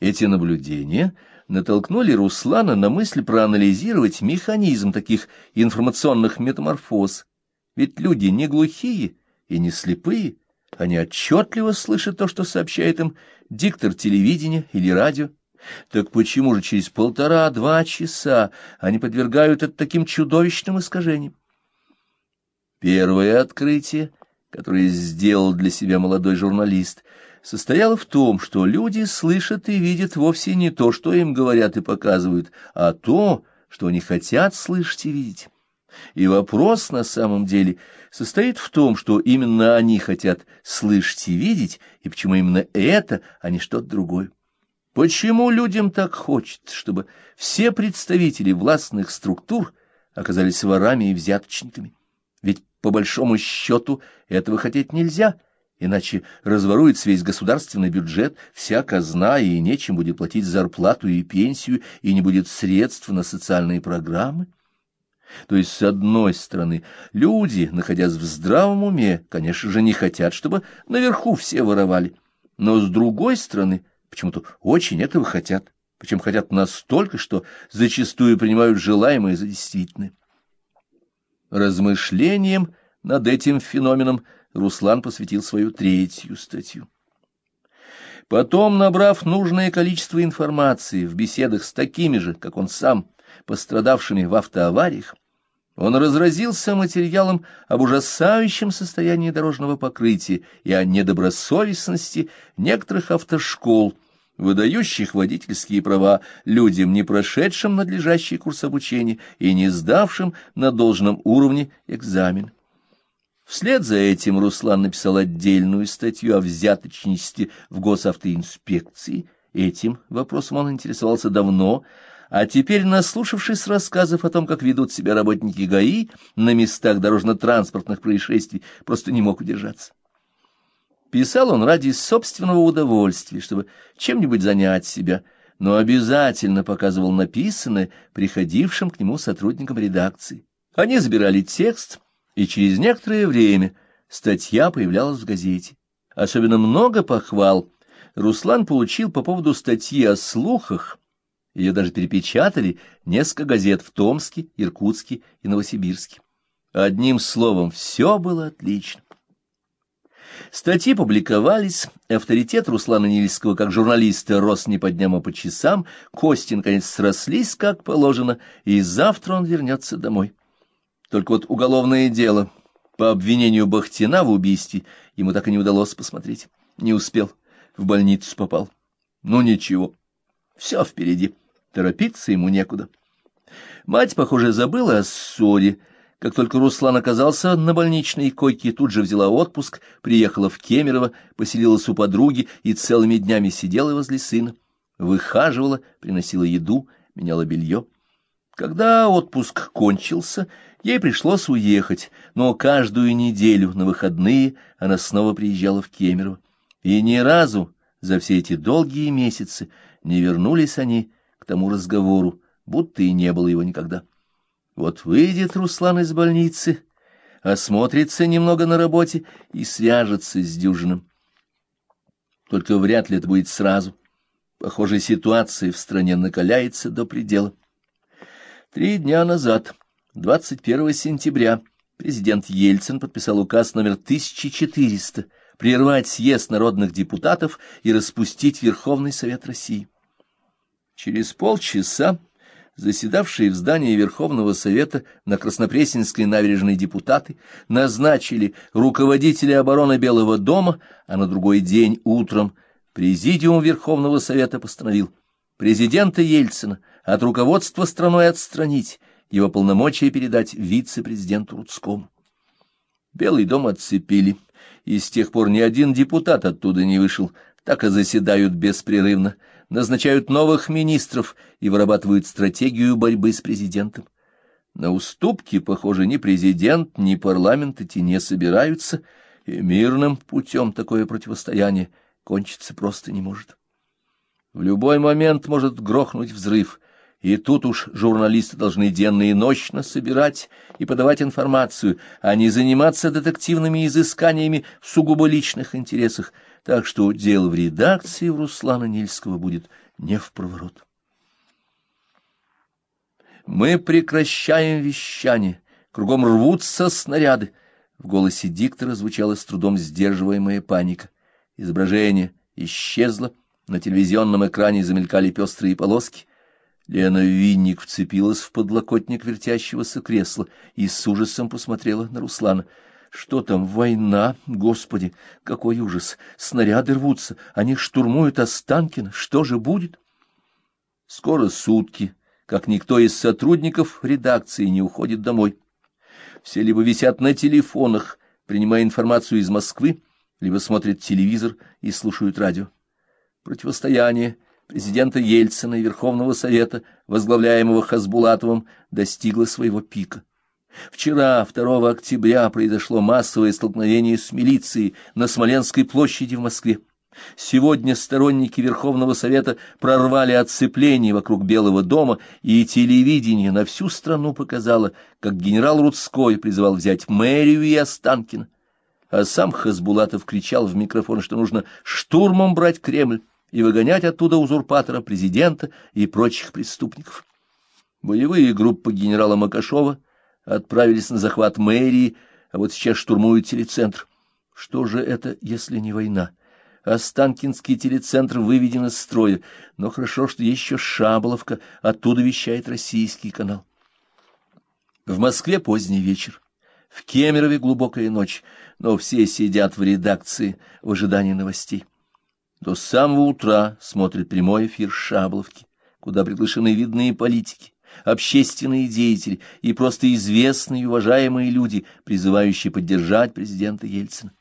Эти наблюдения натолкнули Руслана на мысль проанализировать механизм таких информационных метаморфоз. Ведь люди не глухие и не слепые, они отчетливо слышат то, что сообщает им диктор телевидения или радио. Так почему же через полтора-два часа они подвергают это таким чудовищным искажениям? Первое открытие, которое сделал для себя молодой журналист, состояло в том, что люди слышат и видят вовсе не то, что им говорят и показывают, а то, что они хотят слышать и видеть. И вопрос на самом деле состоит в том, что именно они хотят слышать и видеть, и почему именно это, а не что-то другое. Почему людям так хочется, чтобы все представители властных структур оказались ворами и взяточниками? Ведь, по большому счету, этого хотеть нельзя, иначе разворуется весь государственный бюджет, вся казна, и нечем будет платить зарплату и пенсию, и не будет средств на социальные программы. То есть, с одной стороны, люди, находясь в здравом уме, конечно же, не хотят, чтобы наверху все воровали, но с другой стороны, почему-то очень этого хотят, причем хотят настолько, что зачастую принимают желаемое за действительное. Размышлением над этим феноменом Руслан посвятил свою третью статью. Потом, набрав нужное количество информации в беседах с такими же, как он сам, пострадавшими в автоавариях, он разразился материалом об ужасающем состоянии дорожного покрытия и о недобросовестности некоторых автошкол, выдающих водительские права людям, не прошедшим надлежащий курс обучения и не сдавшим на должном уровне экзамен. Вслед за этим Руслан написал отдельную статью о взяточничестве в госавтоинспекции. Этим вопросом он интересовался давно, а теперь, наслушавшись рассказов о том, как ведут себя работники ГАИ на местах дорожно-транспортных происшествий, просто не мог удержаться. Писал он ради собственного удовольствия, чтобы чем-нибудь занять себя, но обязательно показывал написанное приходившим к нему сотрудникам редакции. Они забирали текст, и через некоторое время статья появлялась в газете. Особенно много похвал Руслан получил по поводу статьи о слухах, ее даже перепечатали несколько газет в Томске, Иркутске и Новосибирске. Одним словом, все было отлично. Статьи публиковались, авторитет Руслана Нильского как журналиста рос не по дням, а по часам, кости, наконец, срослись, как положено, и завтра он вернется домой. Только вот уголовное дело по обвинению Бахтина в убийстве ему так и не удалось посмотреть. Не успел, в больницу попал. Ну ничего, все впереди. Торопиться ему некуда. Мать, похоже, забыла о ссоре. Как только Руслан оказался на больничной койке, тут же взяла отпуск, приехала в Кемерово, поселилась у подруги и целыми днями сидела возле сына. Выхаживала, приносила еду, меняла белье. Когда отпуск кончился, ей пришлось уехать, но каждую неделю на выходные она снова приезжала в Кемерово. И ни разу за все эти долгие месяцы не вернулись они тому разговору, будто и не было его никогда. Вот выйдет Руслан из больницы, осмотрится немного на работе и свяжется с дюжином. Только вряд ли это будет сразу. Похоже, ситуация в стране накаляется до предела. Три дня назад, 21 сентября, президент Ельцин подписал указ номер 1400 прервать съезд народных депутатов и распустить Верховный Совет России. Через полчаса заседавшие в здании Верховного Совета на Краснопресненской набережной депутаты назначили руководителя обороны Белого дома, а на другой день утром Президиум Верховного Совета постановил президента Ельцина от руководства страной отстранить, его полномочия передать вице-президенту Рудскому. Белый дом отцепили, и с тех пор ни один депутат оттуда не вышел, так и заседают беспрерывно, назначают новых министров и вырабатывают стратегию борьбы с президентом. На уступки, похоже, ни президент, ни парламент идти не собираются, и мирным путем такое противостояние кончиться просто не может. В любой момент может грохнуть взрыв, И тут уж журналисты должны денно и ночно собирать и подавать информацию, а не заниматься детективными изысканиями в сугубо личных интересах. Так что дело в редакции у Руслана Нильского будет не в проворот. Мы прекращаем вещание. Кругом рвутся снаряды. В голосе диктора звучала с трудом сдерживаемая паника. Изображение исчезло, на телевизионном экране замелькали пестрые полоски. Лена Винник вцепилась в подлокотник вертящегося кресла и с ужасом посмотрела на Руслана. Что там, война? Господи, какой ужас! Снаряды рвутся, они штурмуют Останкино. Что же будет? Скоро сутки, как никто из сотрудников редакции не уходит домой. Все либо висят на телефонах, принимая информацию из Москвы, либо смотрят телевизор и слушают радио. Противостояние президента Ельцина и Верховного Совета, возглавляемого Хасбулатовым, достигло своего пика. Вчера, 2 октября, произошло массовое столкновение с милицией на Смоленской площади в Москве. Сегодня сторонники Верховного Совета прорвали отцепление вокруг Белого дома, и телевидение на всю страну показало, как генерал Рудской призывал взять мэрию и Останкино. А сам Хасбулатов кричал в микрофон, что нужно штурмом брать Кремль и выгонять оттуда узурпатора, президента и прочих преступников. Боевые группы генерала Макашова отправились на захват мэрии, а вот сейчас штурмуют телецентр. Что же это, если не война? Останкинский телецентр выведен из строя, но хорошо, что есть еще Шаболовка, оттуда вещает российский канал. В Москве поздний вечер, в Кемерове глубокая ночь, но все сидят в редакции в ожидании новостей. До самого утра смотрит прямой эфир Шабловки, куда приглашены видные политики, общественные деятели и просто известные и уважаемые люди, призывающие поддержать президента Ельцина.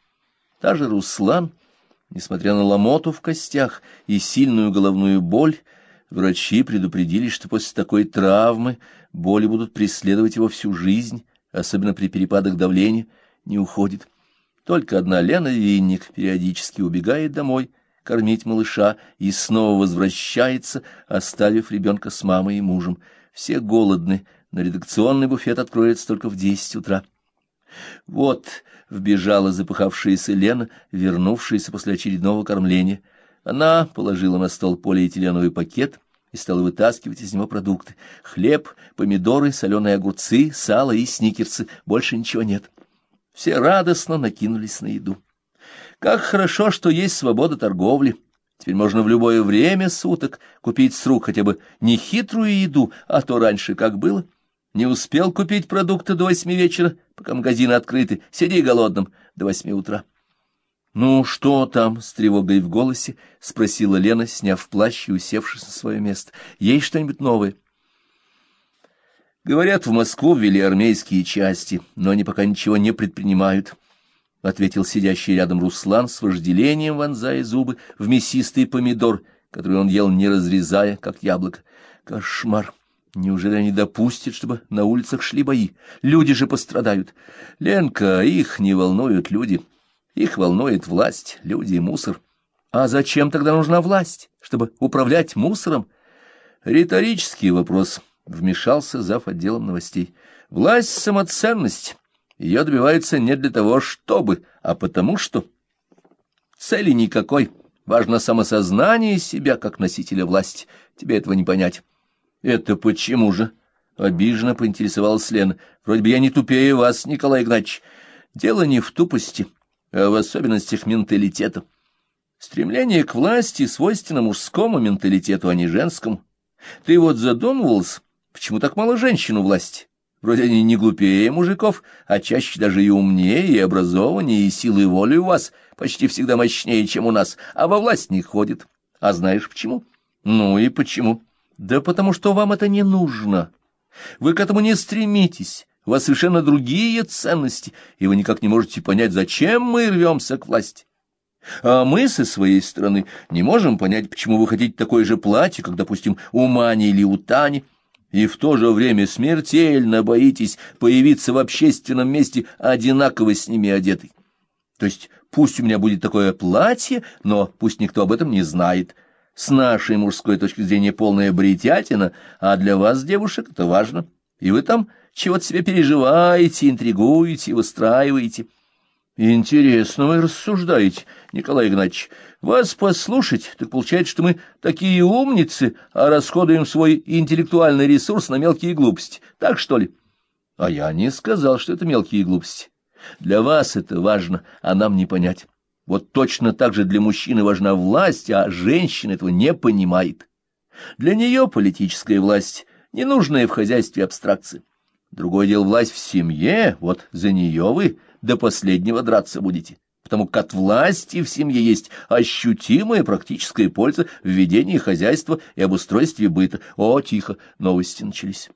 Даже Руслан, несмотря на ломоту в костях и сильную головную боль, врачи предупредили, что после такой травмы боли будут преследовать его всю жизнь, особенно при перепадах давления, не уходит. Только одна Лена Винник периодически убегает домой, кормить малыша и снова возвращается, оставив ребенка с мамой и мужем. Все голодны, но редакционный буфет откроется только в десять утра. Вот вбежала запыхавшаяся Лена, вернувшаяся после очередного кормления. Она положила на стол полиэтиленовый пакет и стала вытаскивать из него продукты. Хлеб, помидоры, соленые огурцы, сало и сникерсы. Больше ничего нет. Все радостно накинулись на еду. Как хорошо, что есть свобода торговли. Теперь можно в любое время суток купить с рук хотя бы не хитрую еду, а то раньше как было. Не успел купить продукты до восьми вечера, пока магазины открыты. Сиди голодным до восьми утра. — Ну, что там? — с тревогой в голосе спросила Лена, сняв плащ и усевшись на свое место. — Есть что-нибудь новое? — Говорят, в Москву ввели армейские части, но они пока ничего не предпринимают. —— ответил сидящий рядом Руслан с вожделением, вонзая зубы в мясистый помидор, который он ел, не разрезая, как яблоко. Кошмар! Неужели они допустят, чтобы на улицах шли бои? Люди же пострадают. Ленка, их не волнуют люди. Их волнует власть, люди и мусор. А зачем тогда нужна власть? Чтобы управлять мусором? Риторический вопрос. Вмешался зав. отделом новостей. Власть — самоценность. Ее добиваются не для того, чтобы, а потому что. Цели никакой. Важно самосознание себя как носителя власти. Тебе этого не понять. Это почему же? Обиженно поинтересовалась Лена. Вроде бы я не тупее вас, Николай Игнатьевич. Дело не в тупости, а в особенностях менталитета. Стремление к власти свойственно мужскому менталитету, а не женскому. Ты вот задумывался, почему так мало женщин у власти? Вроде они не глупее мужиков, а чаще даже и умнее, и образованнее, и силы воли у вас почти всегда мощнее, чем у нас, а во власть не ходит. А знаешь почему? Ну и почему? Да потому что вам это не нужно. Вы к этому не стремитесь. У вас совершенно другие ценности, и вы никак не можете понять, зачем мы рвемся к власти. А мы со своей стороны не можем понять, почему вы хотите такое же платье, как, допустим, у Мани или у Тани, и в то же время смертельно боитесь появиться в общественном месте одинаково с ними одетой. То есть пусть у меня будет такое платье, но пусть никто об этом не знает. с нашей мужской точки зрения полная бретятина, а для вас, девушек, это важно. И вы там чего-то себе переживаете, интригуете, выстраиваете. Интересно вы рассуждаете, Николай Игнатьевич. Вас послушать, так получается, что мы такие умницы, а расходуем свой интеллектуальный ресурс на мелкие глупости. Так что ли? А я не сказал, что это мелкие глупости. Для вас это важно, а нам не понять. Вот точно так же для мужчины важна власть, а женщина этого не понимает. Для нее политическая власть, ненужная в хозяйстве абстракция. Другое дело власть в семье, вот за нее вы до последнего драться будете, потому как от власти в семье есть ощутимая практическая польза в ведении хозяйства и обустройстве быта. О, тихо, новости начались.